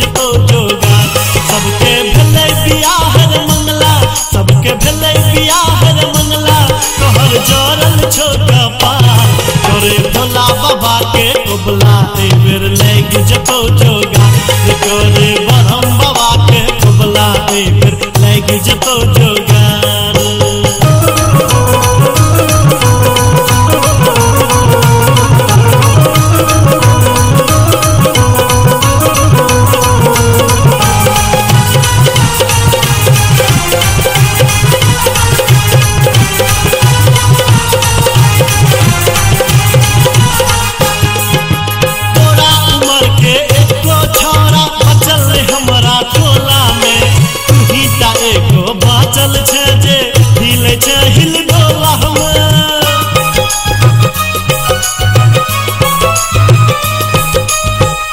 जतो जोगा। सबके भले बियाह रे मंगला, सबके भले बियाह रे मंगला। तोहर जोरल करे भोला बाबा के कोबला ते जोगार हिलै छै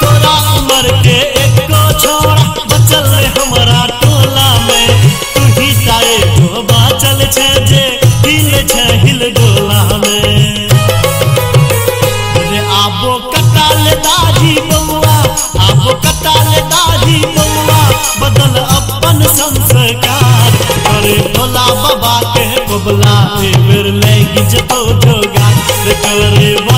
तोरा उमर के एको छौरा बचल रे टोला में। तू ही ता एको बाचल छै जे हिलै छै हिलडोला में। रे आबो के फिर लेगी जो जोगा। जतो जोगार रे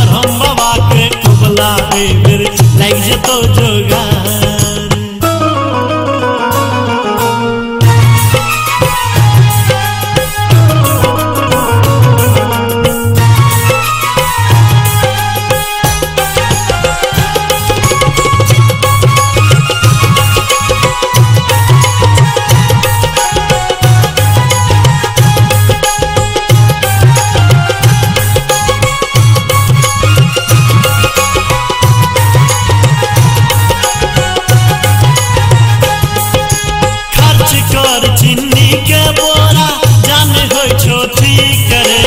खर्च चिन्नी के बोरा जाने हो छोटी करे।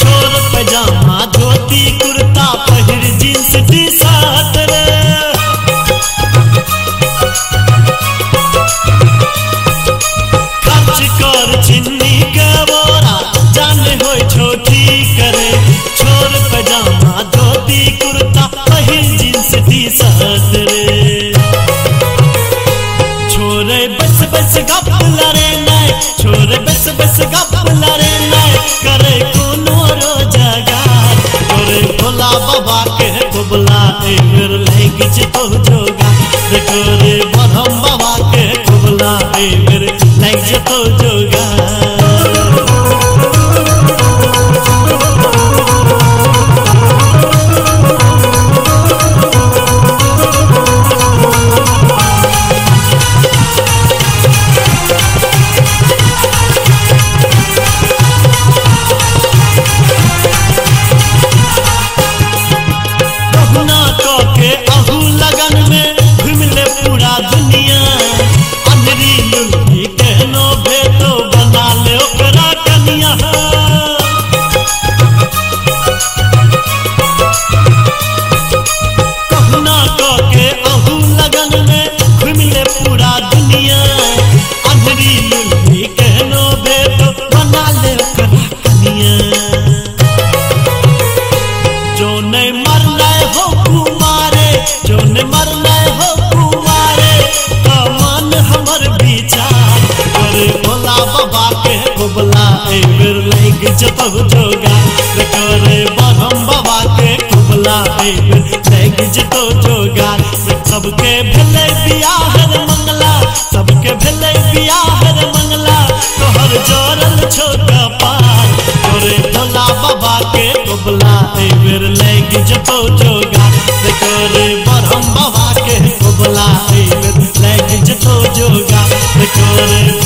छोर पजामा धोती बस गप लरे बस बस गप लरे नहीं करे कोनो भोला बाबा के कोबला ए लग बाबा के कोबला ए बेर लैग जतो जोगा। बाबा के कोबला बेर लैग जतो जोगा बाबा के जोगा। सबके भेलै बियाह रे मंगला, सबके भेलै बियाह रे मंगला। तोहर जोरल छोटा पार करे भोला बाबा के कोबला बेर लैग जतो जोगा। करे बरहम बाबा के जोगा।